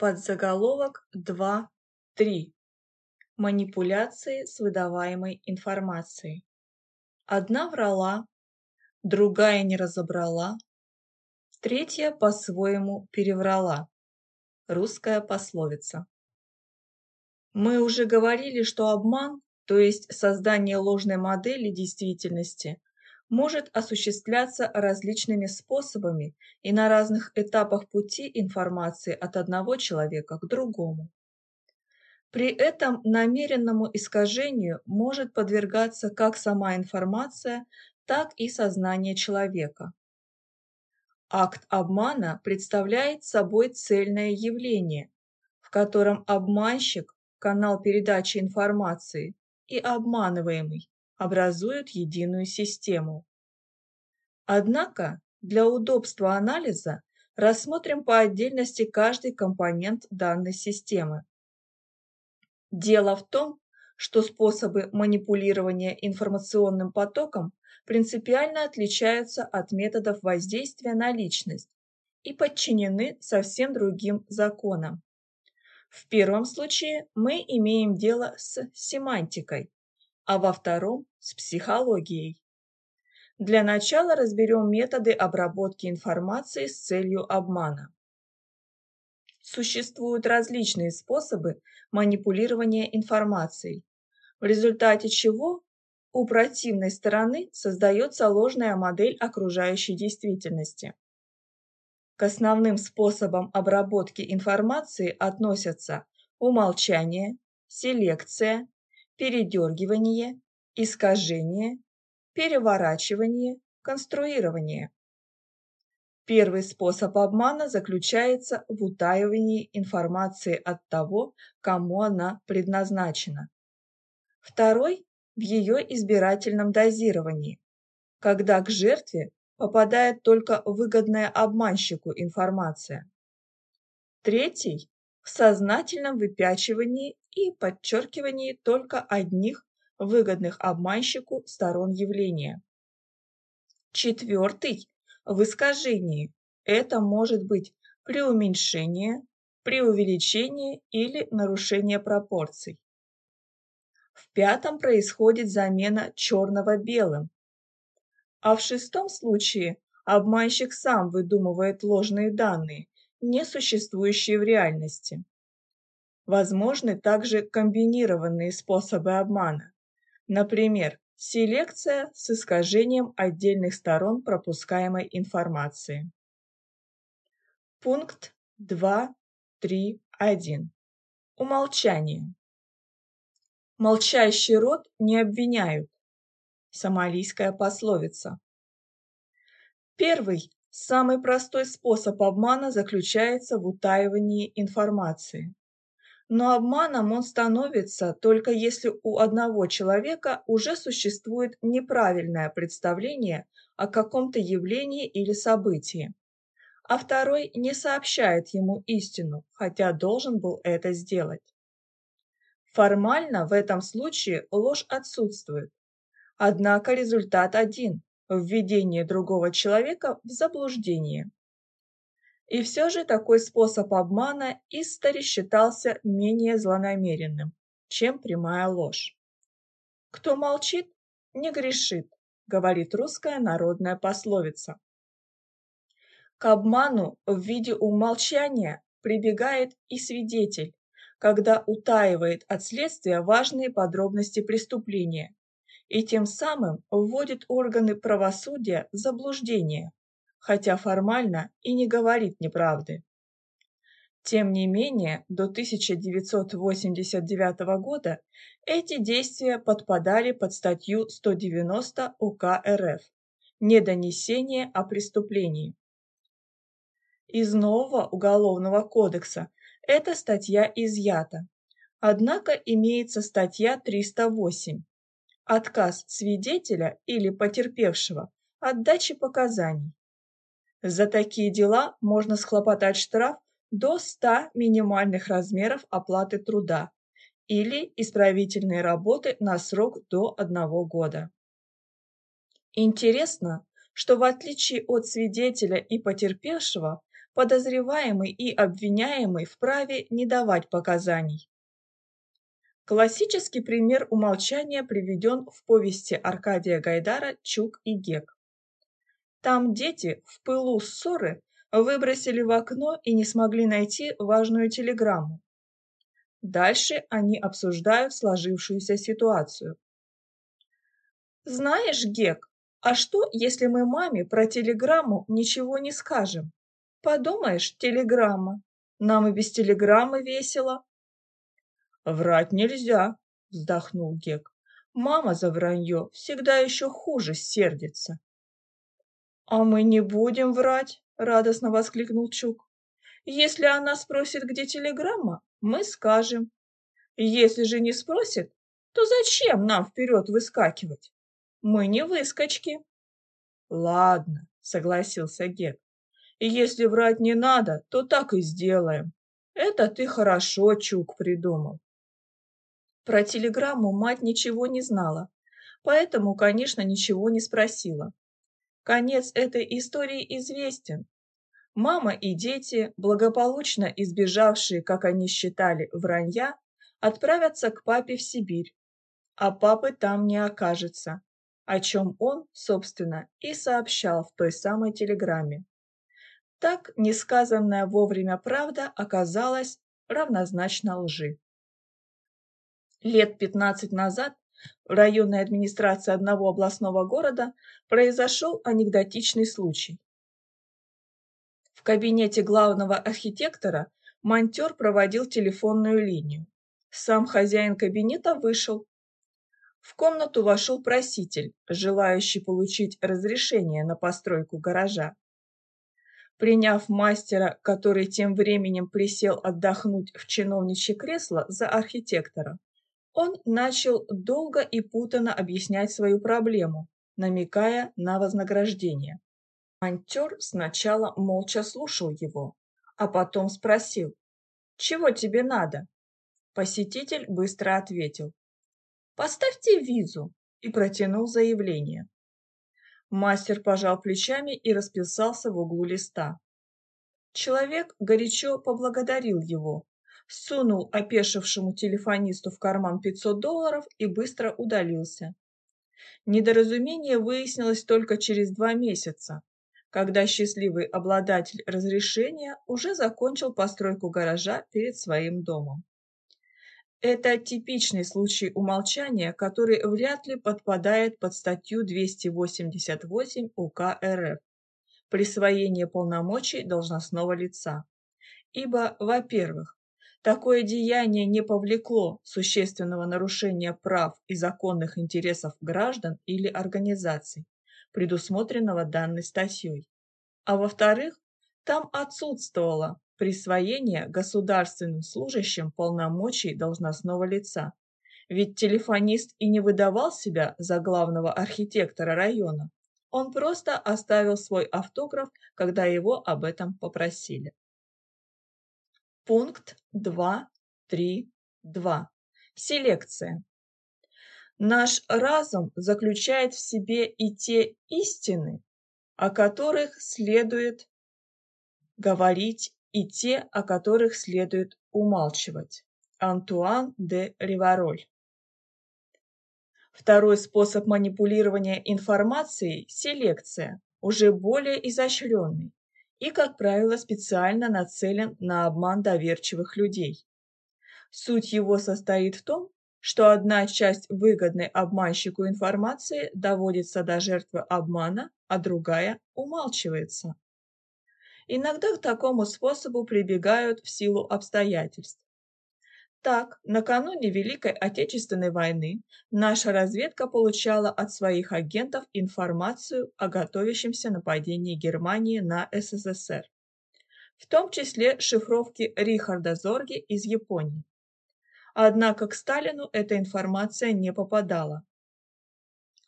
Подзаголовок 2.3. Манипуляции с выдаваемой информацией. Одна врала, другая не разобрала, третья по-своему переврала. Русская пословица. Мы уже говорили, что обман, то есть создание ложной модели действительности, может осуществляться различными способами и на разных этапах пути информации от одного человека к другому. При этом намеренному искажению может подвергаться как сама информация, так и сознание человека. Акт обмана представляет собой цельное явление, в котором обманщик – канал передачи информации и обманываемый образуют единую систему. Однако для удобства анализа рассмотрим по отдельности каждый компонент данной системы. Дело в том, что способы манипулирования информационным потоком принципиально отличаются от методов воздействия на личность и подчинены совсем другим законам. В первом случае мы имеем дело с семантикой, а во втором – с психологией. Для начала разберем методы обработки информации с целью обмана. Существуют различные способы манипулирования информацией, в результате чего у противной стороны создается ложная модель окружающей действительности. К основным способам обработки информации относятся умолчание, селекция, передергивание, искажение, переворачивание, конструирование. Первый способ обмана заключается в утаивании информации от того, кому она предназначена. Второй – в ее избирательном дозировании, когда к жертве попадает только выгодная обманщику информация. Третий – в сознательном выпячивании и подчеркивании только одних выгодных обманщику сторон явления. Четвертый – в искажении. Это может быть преуменьшение, преувеличение или нарушение пропорций. В пятом происходит замена черного белым. А в шестом случае обманщик сам выдумывает ложные данные, не существующие в реальности. Возможны также комбинированные способы обмана. Например, селекция с искажением отдельных сторон пропускаемой информации. Пункт 2.3.1. Умолчание. Молчащий род не обвиняют. Сомалийская пословица. Первый, самый простой способ обмана заключается в утаивании информации. Но обманом он становится только если у одного человека уже существует неправильное представление о каком-то явлении или событии, а второй не сообщает ему истину, хотя должен был это сделать. Формально в этом случае ложь отсутствует, однако результат один – введение другого человека в заблуждение. И все же такой способ обмана истори считался менее злонамеренным, чем прямая ложь. «Кто молчит, не грешит», говорит русская народная пословица. К обману в виде умолчания прибегает и свидетель, когда утаивает от следствия важные подробности преступления и тем самым вводит органы правосудия в заблуждение, хотя формально и не говорит неправды. Тем не менее, до 1989 года эти действия подпадали под статью 190 УК РФ «Недонесение о преступлении». Из нового Уголовного кодекса эта статья изъята, однако имеется статья 308 «Отказ свидетеля или потерпевшего от дачи показаний». За такие дела можно схлопотать штраф до 100 минимальных размеров оплаты труда или исправительные работы на срок до одного года. Интересно, что в отличие от свидетеля и потерпевшего, подозреваемый и обвиняемый вправе не давать показаний. Классический пример умолчания приведен в повести Аркадия Гайдара «Чук и Гек». Там дети в пылу ссоры выбросили в окно и не смогли найти важную телеграмму. Дальше они обсуждают сложившуюся ситуацию. «Знаешь, Гек, а что, если мы маме про телеграмму ничего не скажем? Подумаешь, телеграмма. Нам и без телеграммы весело». «Врать нельзя», — вздохнул Гек. «Мама за вранье всегда еще хуже сердится». «А мы не будем врать», — радостно воскликнул Чук. «Если она спросит, где телеграмма, мы скажем. Если же не спросит, то зачем нам вперед выскакивать? Мы не выскочки». «Ладно», — согласился Гек. «Если врать не надо, то так и сделаем. Это ты хорошо, Чук, придумал. Про телеграмму мать ничего не знала, поэтому, конечно, ничего не спросила. Конец этой истории известен. Мама и дети, благополучно избежавшие, как они считали, вранья, отправятся к папе в Сибирь, а папы там не окажется, о чем он, собственно, и сообщал в той самой телеграмме. Так несказанная вовремя правда оказалась равнозначна лжи. Лет 15 назад районной администрации одного областного города произошел анекдотичный случай. В кабинете главного архитектора монтер проводил телефонную линию. Сам хозяин кабинета вышел. В комнату вошел проситель, желающий получить разрешение на постройку гаража. Приняв мастера, который тем временем присел отдохнуть в чиновничье кресло за архитектора, он начал долго и путанно объяснять свою проблему, намекая на вознаграждение. Монтер сначала молча слушал его, а потом спросил, «Чего тебе надо?» Посетитель быстро ответил, «Поставьте визу» и протянул заявление. Мастер пожал плечами и расписался в углу листа. Человек горячо поблагодарил его, сунул опешившему телефонисту в карман 500 долларов и быстро удалился. Недоразумение выяснилось только через два месяца, когда счастливый обладатель разрешения уже закончил постройку гаража перед своим домом. Это типичный случай умолчания, который вряд ли подпадает под статью 288 УК РФ «Присвоение полномочий должностного лица». Ибо, во-первых, Такое деяние не повлекло существенного нарушения прав и законных интересов граждан или организаций, предусмотренного данной статьей. А во-вторых, там отсутствовало присвоение государственным служащим полномочий должностного лица, ведь телефонист и не выдавал себя за главного архитектора района, он просто оставил свой автограф, когда его об этом попросили. Пункт 2.3.2. Селекция. Наш разум заключает в себе и те истины, о которых следует говорить, и те, о которых следует умалчивать. Антуан де Ривароль. Второй способ манипулирования информацией – селекция, уже более изощренный и, как правило, специально нацелен на обман доверчивых людей. Суть его состоит в том, что одна часть выгодной обманщику информации доводится до жертвы обмана, а другая умалчивается. Иногда к такому способу прибегают в силу обстоятельств. Так, накануне Великой Отечественной войны наша разведка получала от своих агентов информацию о готовящемся нападении Германии на СССР, в том числе шифровки Рихарда Зорги из Японии. Однако к Сталину эта информация не попадала.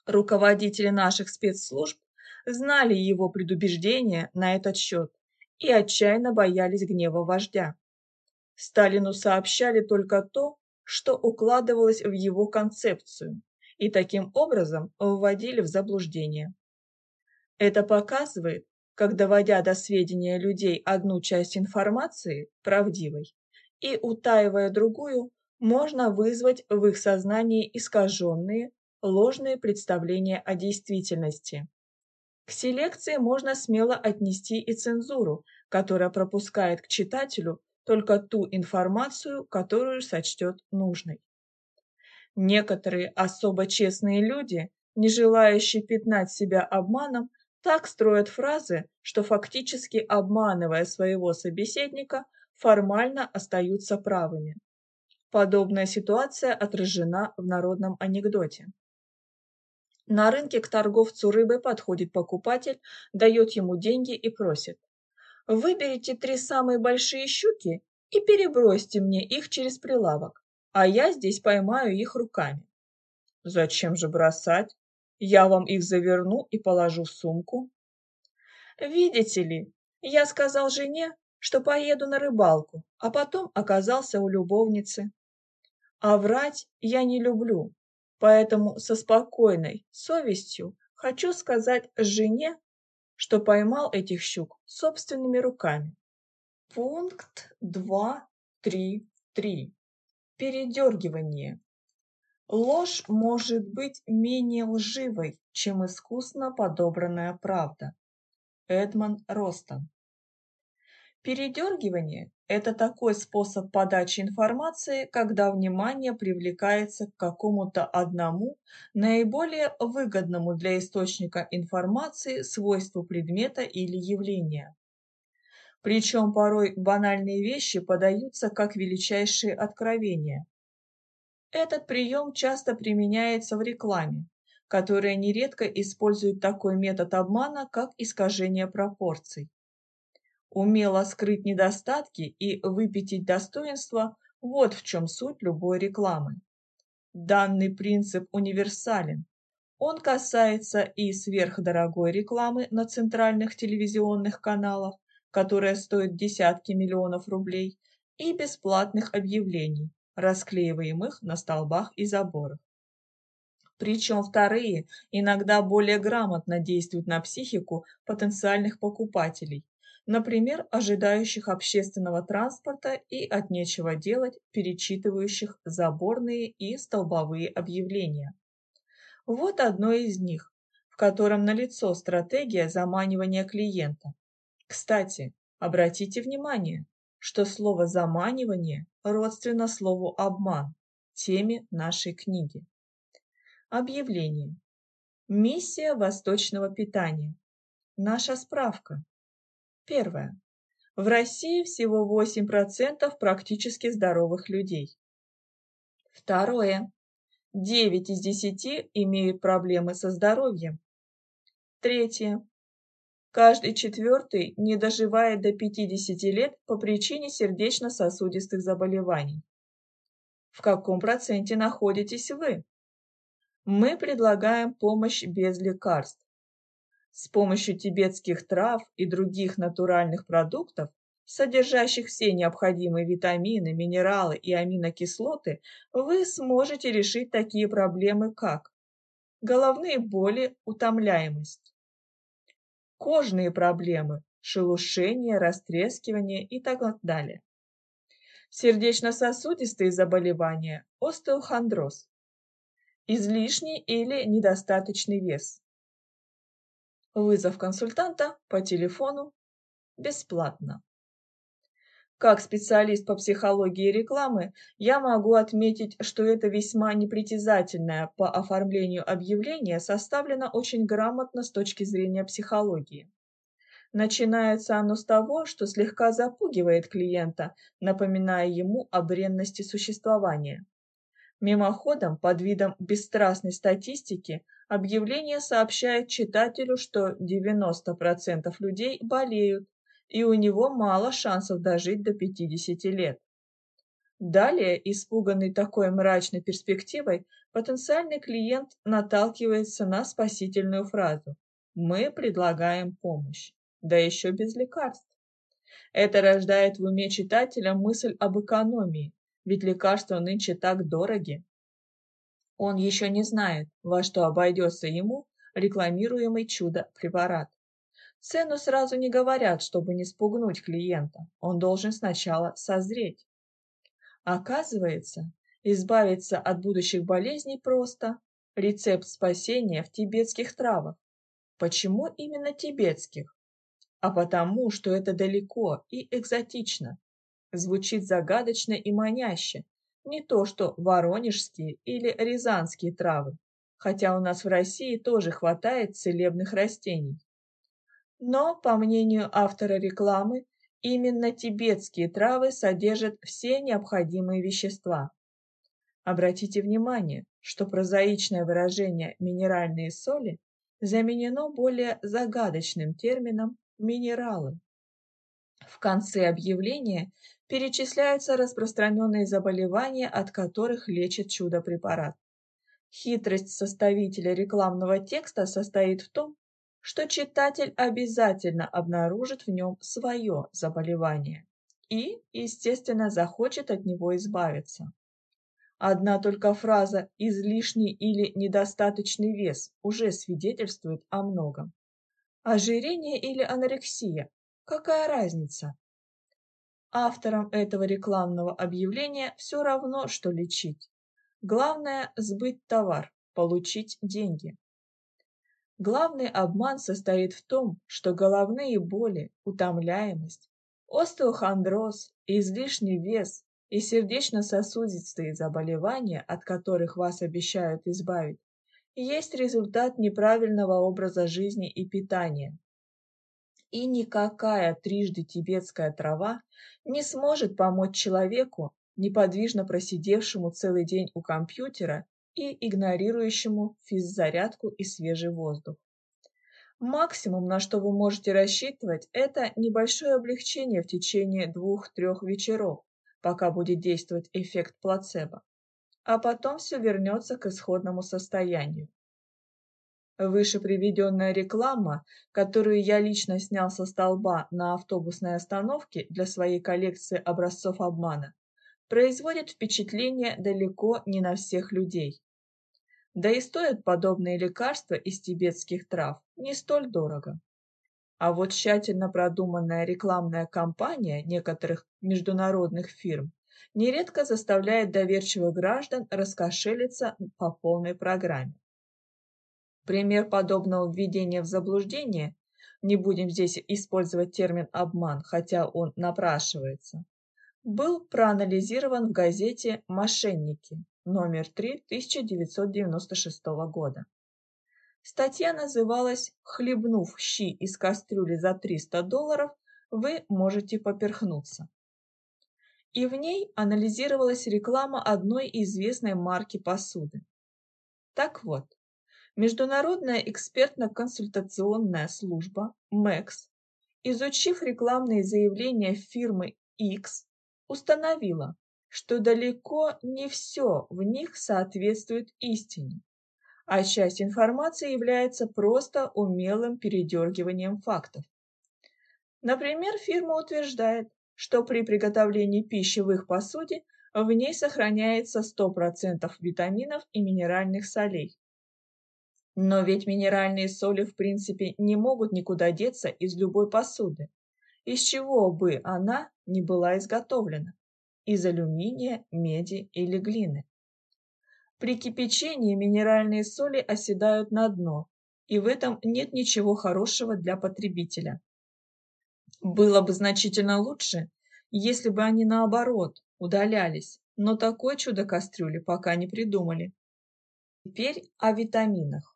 Руководители наших спецслужб знали его предубеждения на этот счет и отчаянно боялись гнева вождя. Сталину сообщали только то, что укладывалось в его концепцию, и таким образом вводили в заблуждение. Это показывает, как доводя до сведения людей одну часть информации, правдивой, и утаивая другую, можно вызвать в их сознании искаженные, ложные представления о действительности. К селекции можно смело отнести и цензуру, которая пропускает к читателю только ту информацию, которую сочтет нужной. Некоторые особо честные люди, не желающие пятнать себя обманом, так строят фразы, что фактически обманывая своего собеседника, формально остаются правыми. Подобная ситуация отражена в народном анекдоте. На рынке к торговцу рыбой подходит покупатель, дает ему деньги и просит. Выберите три самые большие щуки и перебросьте мне их через прилавок, а я здесь поймаю их руками. Зачем же бросать? Я вам их заверну и положу в сумку. Видите ли, я сказал жене, что поеду на рыбалку, а потом оказался у любовницы. А врать я не люблю, поэтому со спокойной совестью хочу сказать жене, что поймал этих щук собственными руками. Пункт 2.3.3. Передергивание. Ложь может быть менее лживой, чем искусно подобранная правда. Эдман Ростон. Передергивание – это такой способ подачи информации, когда внимание привлекается к какому-то одному, наиболее выгодному для источника информации свойству предмета или явления. Причем порой банальные вещи подаются как величайшие откровения. Этот прием часто применяется в рекламе, которая нередко использует такой метод обмана, как искажение пропорций умело скрыть недостатки и выпятить достоинства – вот в чем суть любой рекламы. Данный принцип универсален. Он касается и сверхдорогой рекламы на центральных телевизионных каналах, которая стоит десятки миллионов рублей, и бесплатных объявлений, расклеиваемых на столбах и заборах. Причем вторые иногда более грамотно действуют на психику потенциальных покупателей, например, ожидающих общественного транспорта и от нечего делать перечитывающих заборные и столбовые объявления. Вот одно из них, в котором налицо стратегия заманивания клиента. Кстати, обратите внимание, что слово «заманивание» родственно слову «обман» теме нашей книги. Объявление. Миссия восточного питания. Наша справка. Первое. В России всего 8% практически здоровых людей. Второе. 9 из 10 имеют проблемы со здоровьем. Третье. Каждый четвертый не доживает до 50 лет по причине сердечно-сосудистых заболеваний. В каком проценте находитесь вы? Мы предлагаем помощь без лекарств. С помощью тибетских трав и других натуральных продуктов, содержащих все необходимые витамины, минералы и аминокислоты, вы сможете решить такие проблемы, как головные боли, утомляемость, кожные проблемы, шелушение, растрескивание и так далее, сердечно-сосудистые заболевания, остеохондроз, излишний или недостаточный вес, Вызов консультанта по телефону бесплатно. Как специалист по психологии рекламы, я могу отметить, что это весьма непритязательное по оформлению объявление составлено очень грамотно с точки зрения психологии. Начинается оно с того, что слегка запугивает клиента, напоминая ему о бренности существования. Мимоходом, под видом бесстрастной статистики, Объявление сообщает читателю, что 90% людей болеют, и у него мало шансов дожить до 50 лет. Далее, испуганный такой мрачной перспективой, потенциальный клиент наталкивается на спасительную фразу «Мы предлагаем помощь», да еще без лекарств. Это рождает в уме читателя мысль об экономии, ведь лекарства нынче так дороги. Он еще не знает, во что обойдется ему рекламируемый чудо-препарат. Цену сразу не говорят, чтобы не спугнуть клиента. Он должен сначала созреть. Оказывается, избавиться от будущих болезней просто. Рецепт спасения в тибетских травах. Почему именно тибетских? А потому, что это далеко и экзотично. Звучит загадочно и маняще. Не то, что воронежские или рязанские травы, хотя у нас в России тоже хватает целебных растений. Но, по мнению автора рекламы, именно тибетские травы содержат все необходимые вещества. Обратите внимание, что прозаичное выражение «минеральные соли» заменено более загадочным термином «минералы». В конце объявления перечисляются распространенные заболевания, от которых лечит чудо-препарат. Хитрость составителя рекламного текста состоит в том, что читатель обязательно обнаружит в нем свое заболевание и, естественно, захочет от него избавиться. Одна только фраза «излишний или недостаточный вес» уже свидетельствует о многом. Ожирение или анорексия? Какая разница? Авторам этого рекламного объявления все равно, что лечить. Главное – сбыть товар, получить деньги. Главный обман состоит в том, что головные боли, утомляемость, остеохондроз, излишний вес и сердечно-сосудистые заболевания, от которых вас обещают избавить, есть результат неправильного образа жизни и питания. И никакая трижды тибетская трава не сможет помочь человеку, неподвижно просидевшему целый день у компьютера и игнорирующему физзарядку и свежий воздух. Максимум, на что вы можете рассчитывать, это небольшое облегчение в течение двух-трех вечеров, пока будет действовать эффект плацебо, а потом все вернется к исходному состоянию. Выше приведенная реклама, которую я лично снял со столба на автобусной остановке для своей коллекции образцов обмана, производит впечатление далеко не на всех людей. Да и стоят подобные лекарства из тибетских трав не столь дорого. А вот тщательно продуманная рекламная кампания некоторых международных фирм нередко заставляет доверчивых граждан раскошелиться по полной программе. Пример подобного введения в заблуждение, не будем здесь использовать термин «обман», хотя он напрашивается, был проанализирован в газете «Мошенники» номер 3 1996 года. Статья называлась «Хлебнув щи из кастрюли за 300 долларов, вы можете поперхнуться». И в ней анализировалась реклама одной известной марки посуды. Так вот, Международная экспертно-консультационная служба МЭКС, изучив рекламные заявления фирмы X, установила, что далеко не все в них соответствует истине, а часть информации является просто умелым передергиванием фактов. Например, фирма утверждает, что при приготовлении пищи в их посуде в ней сохраняется 100% витаминов и минеральных солей. Но ведь минеральные соли в принципе не могут никуда деться из любой посуды, из чего бы она ни была изготовлена из алюминия, меди или глины. При кипячении минеральные соли оседают на дно, и в этом нет ничего хорошего для потребителя. Было бы значительно лучше, если бы они наоборот удалялись, но такой чудо-кастрюли пока не придумали. Теперь о витаминах.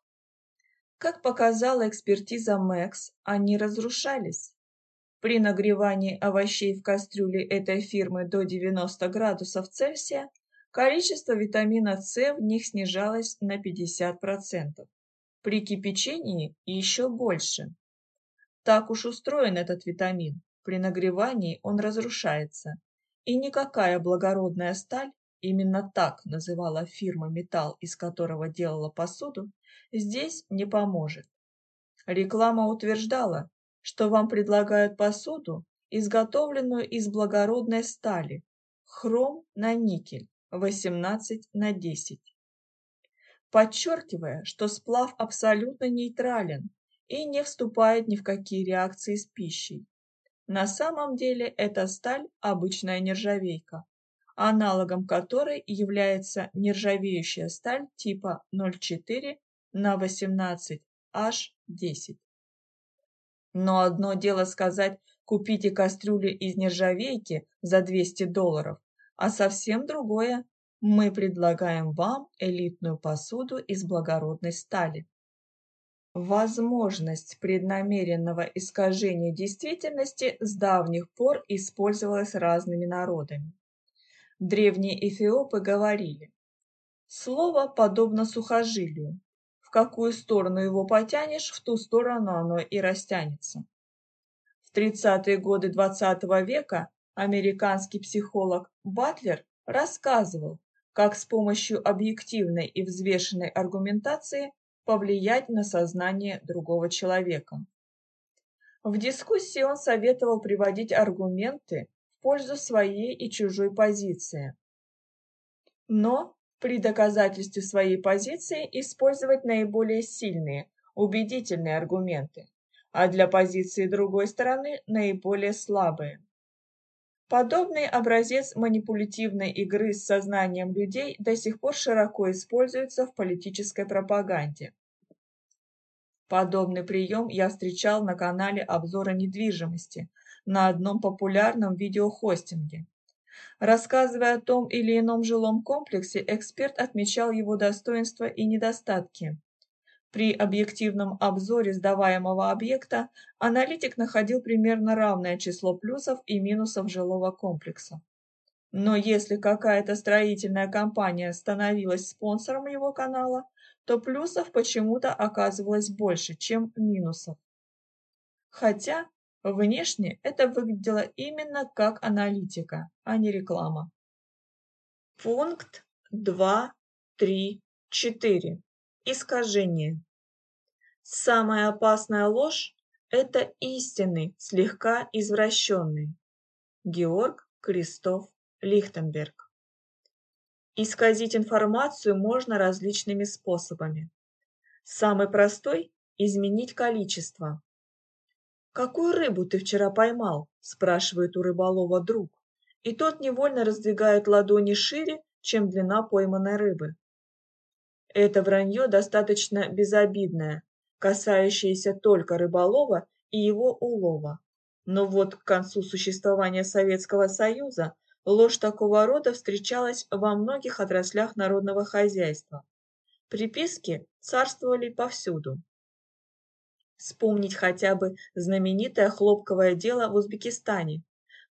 Как показала экспертиза МЭКС, они разрушались. При нагревании овощей в кастрюле этой фирмы до 90 градусов Цельсия количество витамина С в них снижалось на 50%. При кипячении еще больше. Так уж устроен этот витамин. При нагревании он разрушается. И никакая благородная сталь, именно так называла фирма металл, из которого делала посуду, здесь не поможет. Реклама утверждала, что вам предлагают посуду, изготовленную из благородной стали, хром на никель 18 на 10. Подчеркивая, что сплав абсолютно нейтрален и не вступает ни в какие реакции с пищей. На самом деле эта сталь – обычная нержавейка, аналогом которой является нержавеющая сталь типа 0,4 на 18 H10. Но одно дело сказать «купите кастрюли из нержавейки за 200 долларов», а совсем другое мы предлагаем вам элитную посуду из благородной стали. Возможность преднамеренного искажения действительности с давних пор использовалась разными народами. Древние эфиопы говорили, слово подобно сухожилию, в какую сторону его потянешь, в ту сторону оно и растянется. В 30-е годы XX -го века американский психолог Батлер рассказывал, как с помощью объективной и взвешенной аргументации повлиять на сознание другого человека. В дискуссии он советовал приводить аргументы пользу своей и чужой позиции. Но при доказательстве своей позиции использовать наиболее сильные, убедительные аргументы, а для позиции другой стороны наиболее слабые. Подобный образец манипулятивной игры с сознанием людей до сих пор широко используется в политической пропаганде. Подобный прием я встречал на канале обзора недвижимости на одном популярном видеохостинге. Рассказывая о том или ином жилом комплексе, эксперт отмечал его достоинства и недостатки. При объективном обзоре сдаваемого объекта аналитик находил примерно равное число плюсов и минусов жилого комплекса. Но если какая-то строительная компания становилась спонсором его канала, то плюсов почему-то оказывалось больше, чем минусов. Хотя внешне это выглядело именно как аналитика, а не реклама. Пункт 2, 3, 4. Искажение. Самая опасная ложь – это истинный, слегка извращенный. Георг Кристоф Лихтенберг. Исказить информацию можно различными способами. Самый простой – изменить количество. «Какую рыбу ты вчера поймал?» – спрашивает у рыболова друг. И тот невольно раздвигает ладони шире, чем длина пойманной рыбы. Это вранье достаточно безобидное, касающееся только рыболова и его улова. Но вот к концу существования Советского Союза ложь такого рода встречалась во многих отраслях народного хозяйства. Приписки царствовали повсюду. Вспомнить хотя бы знаменитое хлопковое дело в Узбекистане,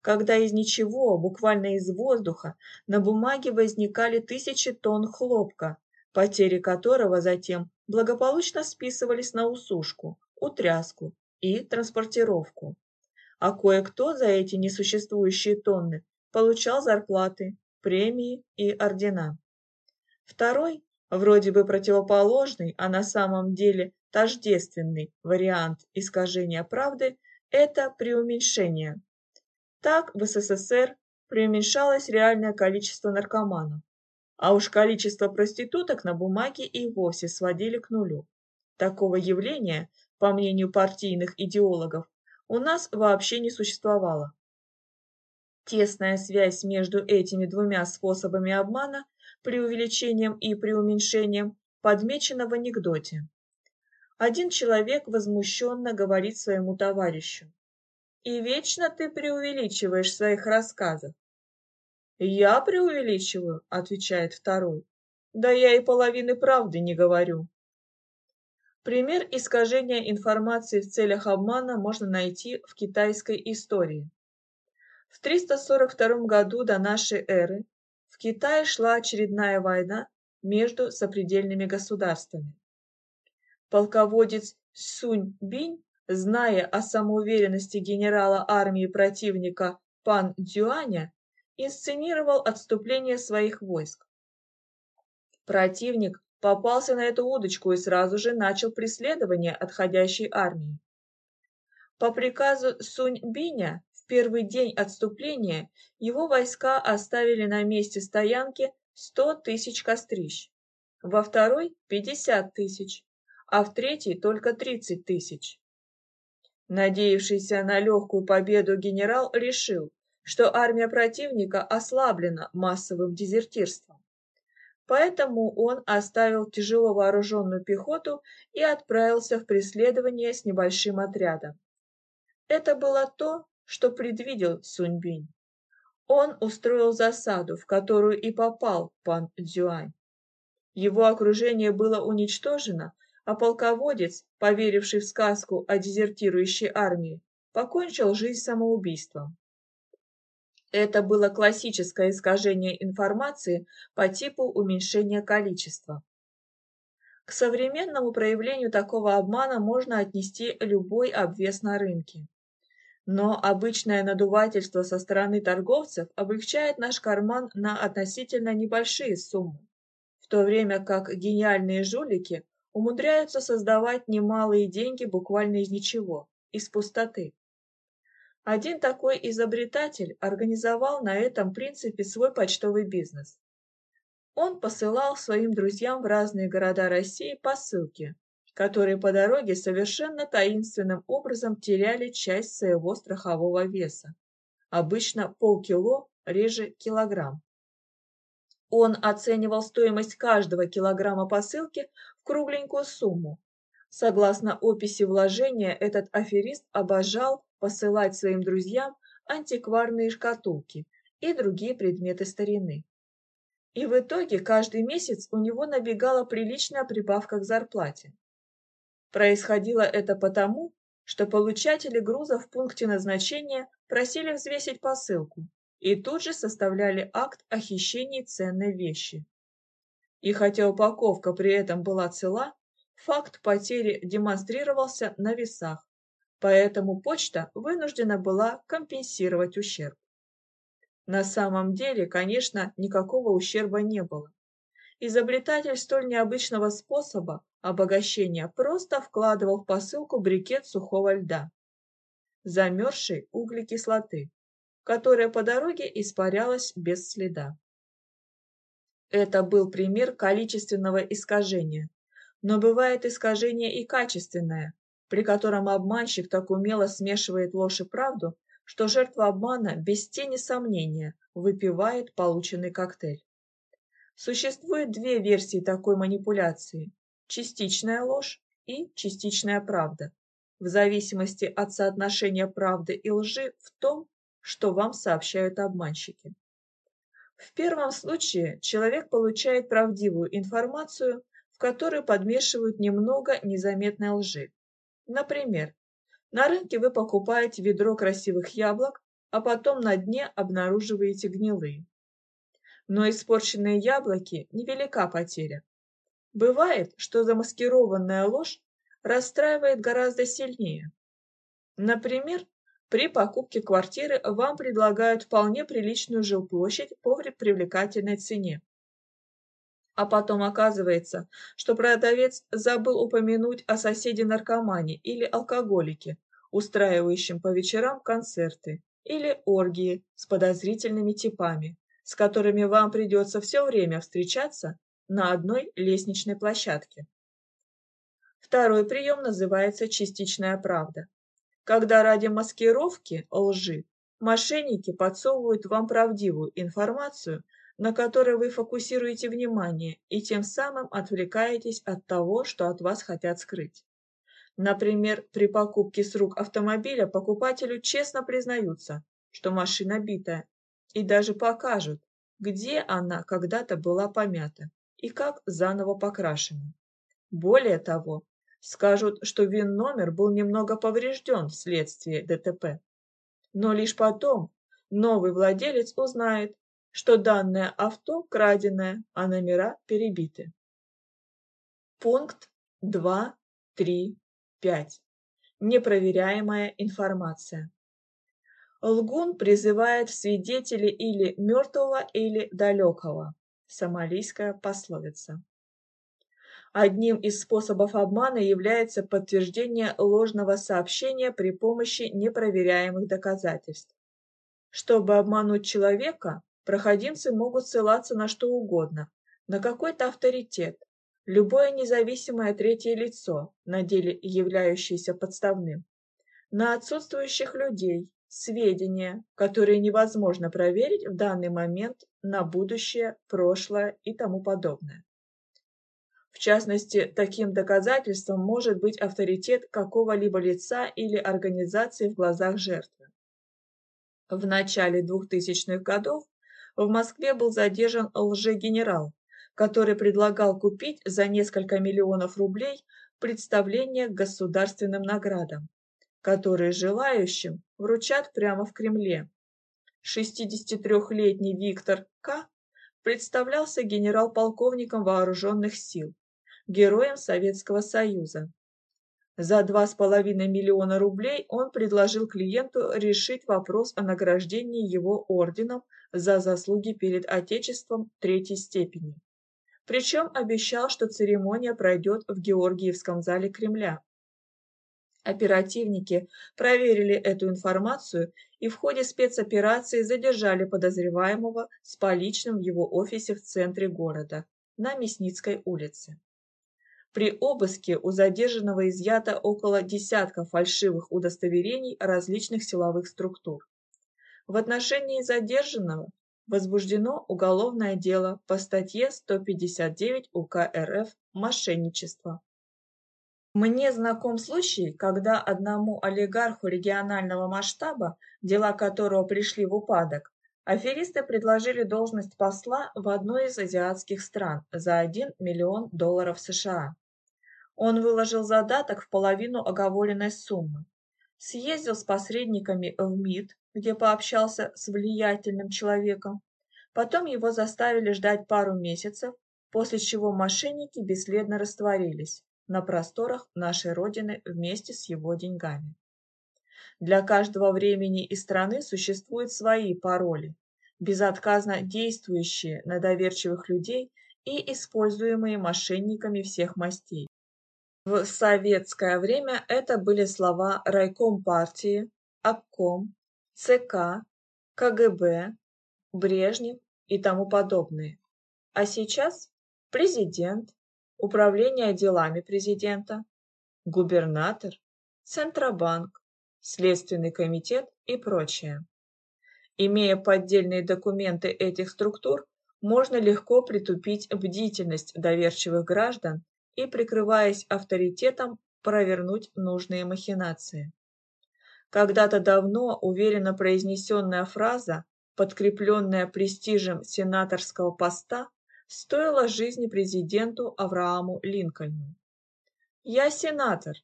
когда из ничего, буквально из воздуха, на бумаге возникали тысячи тонн хлопка, потери которого затем благополучно списывались на усушку, утряску и транспортировку. А кое-кто за эти несуществующие тонны получал зарплаты, премии и ордена. Второй, вроде бы противоположный, а на самом деле тождественный вариант искажения правды – это преуменьшение. Так в СССР преуменьшалось реальное количество наркоманов, а уж количество проституток на бумаге и вовсе сводили к нулю. Такого явления, по мнению партийных идеологов, у нас вообще не существовало. Тесная связь между этими двумя способами обмана, преувеличением и преуменьшением, подмечена в анекдоте. Один человек возмущенно говорит своему товарищу. «И вечно ты преувеличиваешь в своих рассказах. «Я преувеличиваю», — отвечает второй. «Да я и половины правды не говорю». Пример искажения информации в целях обмана можно найти в китайской истории. В 342 году до нашей эры Китае шла очередная война между сопредельными государствами. Полководец Сунь Бинь, зная о самоуверенности генерала армии противника Пан Дюаня, инсценировал отступление своих войск. Противник попался на эту удочку и сразу же начал преследование отходящей армии. По приказу Сунь-Биня первый день отступления его войска оставили на месте стоянки 100 тысяч кострищ, во второй – 50 тысяч, а в третий только 30 тысяч. Надеявшийся на легкую победу генерал решил, что армия противника ослаблена массовым дезертирством. Поэтому он оставил тяжело вооруженную пехоту и отправился в преследование с небольшим отрядом. Это было то, что предвидел Суньбинь. Он устроил засаду, в которую и попал пан Дзюань. Его окружение было уничтожено, а полководец, поверивший в сказку о дезертирующей армии, покончил жизнь самоубийством. Это было классическое искажение информации по типу уменьшения количества. К современному проявлению такого обмана можно отнести любой обвес на рынке. Но обычное надувательство со стороны торговцев облегчает наш карман на относительно небольшие суммы, в то время как гениальные жулики умудряются создавать немалые деньги буквально из ничего, из пустоты. Один такой изобретатель организовал на этом принципе свой почтовый бизнес. Он посылал своим друзьям в разные города России посылки, которые по дороге совершенно таинственным образом теряли часть своего страхового веса, обычно полкило, реже килограмм. Он оценивал стоимость каждого килограмма посылки в кругленькую сумму. Согласно описи вложения, этот аферист обожал посылать своим друзьям антикварные шкатулки и другие предметы старины. И в итоге каждый месяц у него набегала приличная прибавка к зарплате. Происходило это потому, что получатели груза в пункте назначения просили взвесить посылку и тут же составляли акт о хищении ценной вещи. И хотя упаковка при этом была цела, факт потери демонстрировался на весах, поэтому почта вынуждена была компенсировать ущерб. На самом деле, конечно, никакого ущерба не было. Изобретатель столь необычного способа обогащения просто вкладывал в посылку брикет сухого льда, замерзшей углекислоты, которая по дороге испарялась без следа. Это был пример количественного искажения, но бывает искажение и качественное, при котором обманщик так умело смешивает ложь и правду, что жертва обмана без тени сомнения выпивает полученный коктейль. Существует две версии такой манипуляции – частичная ложь и частичная правда, в зависимости от соотношения правды и лжи в том, что вам сообщают обманщики. В первом случае человек получает правдивую информацию, в которой подмешивают немного незаметной лжи. Например, на рынке вы покупаете ведро красивых яблок, а потом на дне обнаруживаете гнилые но испорченные яблоки – невелика потеря. Бывает, что замаскированная ложь расстраивает гораздо сильнее. Например, при покупке квартиры вам предлагают вполне приличную жилплощадь по привлекательной цене. А потом оказывается, что продавец забыл упомянуть о соседе-наркомане или алкоголике, устраивающем по вечерам концерты, или оргии с подозрительными типами, с которыми вам придется все время встречаться на одной лестничной площадке. Второй прием называется частичная правда. Когда ради маскировки лжи мошенники подсовывают вам правдивую информацию, на которой вы фокусируете внимание и тем самым отвлекаетесь от того, что от вас хотят скрыть. Например, при покупке с рук автомобиля покупателю честно признаются, что машина битая, и даже покажут, где она когда-то была помята и как заново покрашена. Более того, скажут, что ВИН-номер был немного поврежден вследствие ДТП. Но лишь потом новый владелец узнает, что данное авто краденое, а номера перебиты. Пункт 2.3.5. Непроверяемая информация. Лгун призывает в свидетели или мертвого, или далекого. Сомалийская пословица. Одним из способов обмана является подтверждение ложного сообщения при помощи непроверяемых доказательств. Чтобы обмануть человека, проходимцы могут ссылаться на что угодно, на какой-то авторитет, любое независимое третье лицо, на деле являющееся подставным, на отсутствующих людей, сведения, которые невозможно проверить в данный момент на будущее, прошлое и тому подобное. В частности, таким доказательством может быть авторитет какого-либо лица или организации в глазах жертвы. В начале 2000-х годов в Москве был задержан лжегенерал, который предлагал купить за несколько миллионов рублей представление к государственным наградам, которые желающим вручат прямо в Кремле. 63-летний Виктор К. представлялся генерал-полковником вооруженных сил, героем Советского Союза. За 2,5 миллиона рублей он предложил клиенту решить вопрос о награждении его орденом за заслуги перед Отечеством третьей степени. Причем обещал, что церемония пройдет в Георгиевском зале Кремля. Оперативники проверили эту информацию и в ходе спецоперации задержали подозреваемого с поличным в его офисе в центре города, на Мясницкой улице. При обыске у задержанного изъято около десятка фальшивых удостоверений различных силовых структур. В отношении задержанного возбуждено уголовное дело по статье 159 УК РФ «Мошенничество». Мне знаком случай, когда одному олигарху регионального масштаба, дела которого пришли в упадок, аферисты предложили должность посла в одной из азиатских стран за 1 миллион долларов США. Он выложил задаток в половину оговоренной суммы. Съездил с посредниками в МИД, где пообщался с влиятельным человеком. Потом его заставили ждать пару месяцев, после чего мошенники бесследно растворились на просторах нашей Родины вместе с его деньгами. Для каждого времени и страны существуют свои пароли, безотказно действующие на доверчивых людей и используемые мошенниками всех мастей. В советское время это были слова райком партии, обком, ЦК, КГБ, Брежнев и тому подобные. А сейчас президент, Управление делами президента, губернатор, Центробанк, Следственный комитет и прочее. Имея поддельные документы этих структур, можно легко притупить бдительность доверчивых граждан и, прикрываясь авторитетом, провернуть нужные махинации. Когда-то давно уверенно произнесенная фраза, подкрепленная престижем сенаторского поста, стоило жизни президенту Аврааму Линкольну. «Я сенатор.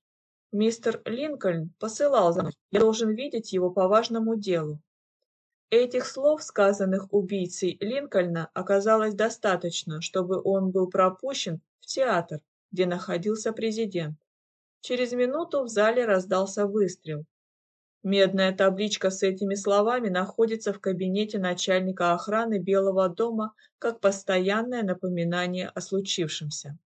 Мистер Линкольн посылал за мной. Я должен видеть его по важному делу». Этих слов, сказанных убийцей Линкольна, оказалось достаточно, чтобы он был пропущен в театр, где находился президент. Через минуту в зале раздался выстрел. Медная табличка с этими словами находится в кабинете начальника охраны Белого дома как постоянное напоминание о случившемся.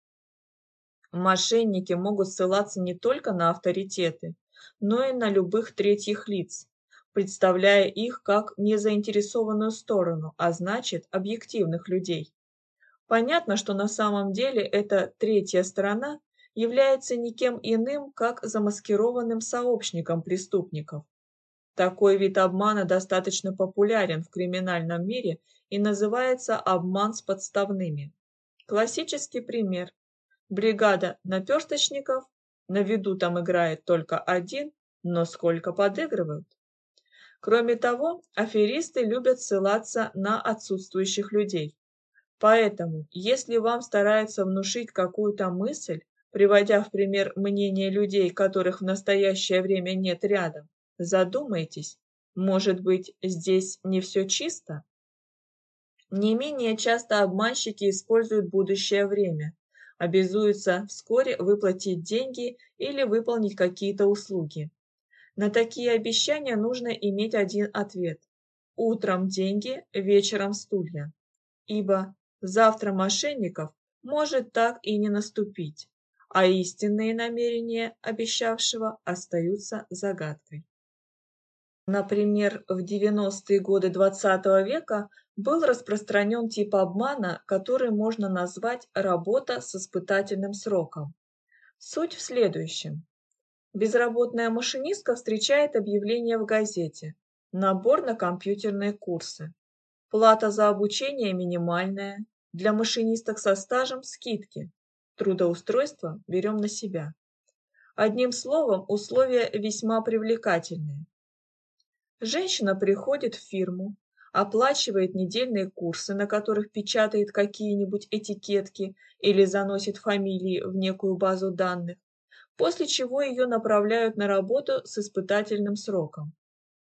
Мошенники могут ссылаться не только на авторитеты, но и на любых третьих лиц, представляя их как незаинтересованную сторону, а значит объективных людей. Понятно, что на самом деле эта третья сторона является никем иным, как замаскированным сообщником преступников. Такой вид обмана достаточно популярен в криминальном мире и называется обман с подставными. Классический пример. Бригада наперсточников, на виду там играет только один, но сколько подыгрывают. Кроме того, аферисты любят ссылаться на отсутствующих людей. Поэтому, если вам стараются внушить какую-то мысль, приводя в пример мнение людей, которых в настоящее время нет рядом, задумайтесь, может быть, здесь не все чисто? Не менее часто обманщики используют будущее время, обязуются вскоре выплатить деньги или выполнить какие-то услуги. На такие обещания нужно иметь один ответ. Утром деньги, вечером стулья. Ибо завтра мошенников может так и не наступить а истинные намерения обещавшего остаются загадкой. Например, в 90-е годы XX -го века был распространен тип обмана, который можно назвать «работа с испытательным сроком». Суть в следующем. Безработная машинистка встречает объявление в газете «Набор на компьютерные курсы». Плата за обучение минимальная, для машинисток со стажем скидки. Трудоустройство берем на себя. Одним словом, условия весьма привлекательные. Женщина приходит в фирму, оплачивает недельные курсы, на которых печатает какие-нибудь этикетки или заносит фамилии в некую базу данных, после чего ее направляют на работу с испытательным сроком.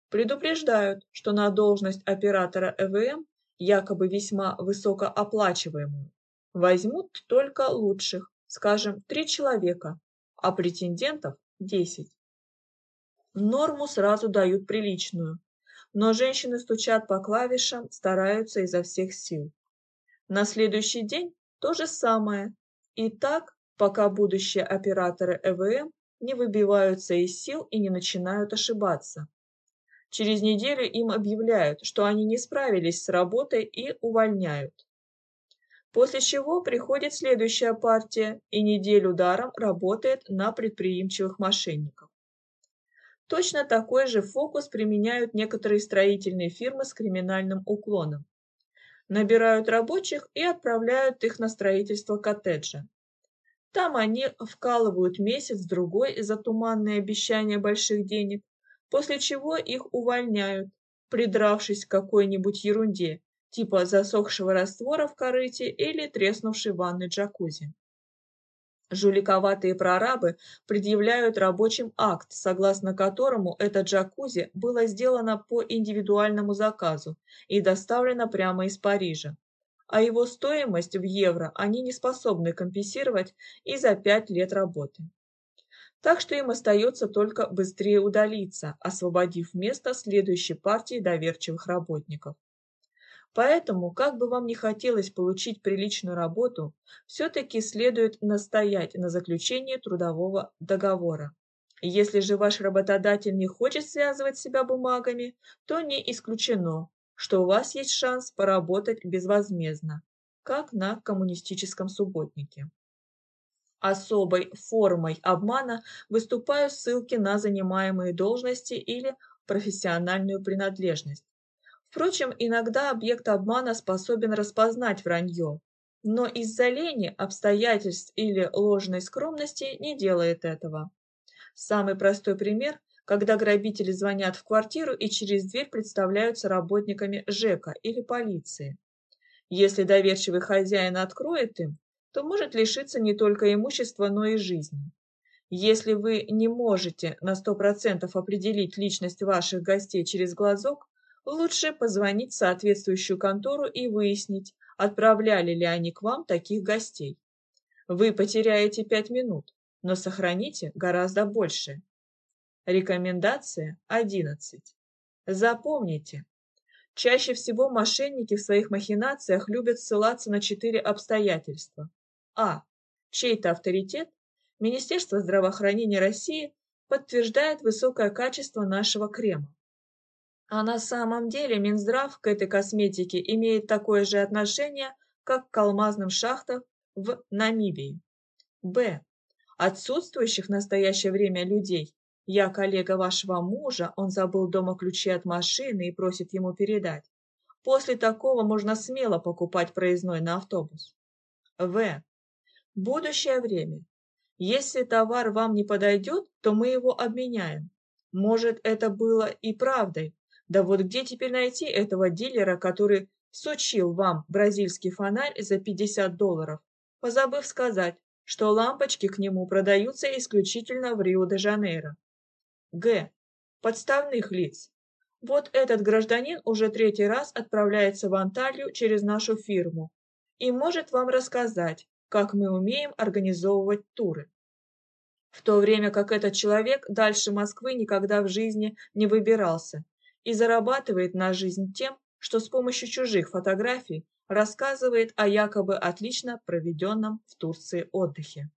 Предупреждают, что на должность оператора ЭВМ, якобы весьма высокооплачиваемую, возьмут только лучших, скажем, три человека, а претендентов – десять. Норму сразу дают приличную, но женщины стучат по клавишам, стараются изо всех сил. На следующий день то же самое. И так, пока будущие операторы ЭВМ не выбиваются из сил и не начинают ошибаться. Через неделю им объявляют, что они не справились с работой и увольняют. После чего приходит следующая партия и неделю даром работает на предприимчивых мошенников. Точно такой же фокус применяют некоторые строительные фирмы с криминальным уклоном. Набирают рабочих и отправляют их на строительство коттеджа. Там они вкалывают месяц-другой за туманные обещания больших денег, после чего их увольняют, придравшись к какой-нибудь ерунде, типа засохшего раствора в корыте или треснувшей ванной джакузи. Жуликоватые прорабы предъявляют рабочим акт, согласно которому это джакузи было сделано по индивидуальному заказу и доставлено прямо из Парижа. А его стоимость в евро они не способны компенсировать и за пять лет работы так что им остается только быстрее удалиться, освободив место следующей партии доверчивых работников. Поэтому, как бы вам ни хотелось получить приличную работу, все-таки следует настоять на заключении трудового договора. Если же ваш работодатель не хочет связывать себя бумагами, то не исключено, что у вас есть шанс поработать безвозмездно, как на коммунистическом субботнике. Особой формой обмана выступают ссылки на занимаемые должности или профессиональную принадлежность. Впрочем, иногда объект обмана способен распознать вранье, но из-за лени, обстоятельств или ложной скромности не делает этого. Самый простой пример – когда грабители звонят в квартиру и через дверь представляются работниками ЖЭКа или полиции. Если доверчивый хозяин откроет им, то может лишиться не только имущества, но и жизни. Если вы не можете на 100% определить личность ваших гостей через глазок, лучше позвонить в соответствующую контору и выяснить, отправляли ли они к вам таких гостей. Вы потеряете 5 минут, но сохраните гораздо больше. Рекомендация 11. Запомните, чаще всего мошенники в своих махинациях любят ссылаться на четыре обстоятельства. А. Чей-то авторитет, Министерство здравоохранения России подтверждает высокое качество нашего крема. А на самом деле Минздрав к этой косметике имеет такое же отношение, как к алмазным шахтам в Намибии. Б. Отсутствующих в настоящее время людей. Я коллега вашего мужа, он забыл дома ключи от машины и просит ему передать. После такого можно смело покупать проездной на автобус. В. Будущее время. Если товар вам не подойдет, то мы его обменяем. Может, это было и правдой. Да вот где теперь найти этого дилера, который сучил вам бразильский фонарь за 50 долларов, позабыв сказать, что лампочки к нему продаются исключительно в Рио-де-Жанейро. Г. Подставных лиц. Вот этот гражданин уже третий раз отправляется в Анталью через нашу фирму и может вам рассказать, как мы умеем организовывать туры. В то время как этот человек дальше Москвы никогда в жизни не выбирался и зарабатывает на жизнь тем, что с помощью чужих фотографий рассказывает о якобы отлично проведенном в Турции отдыхе.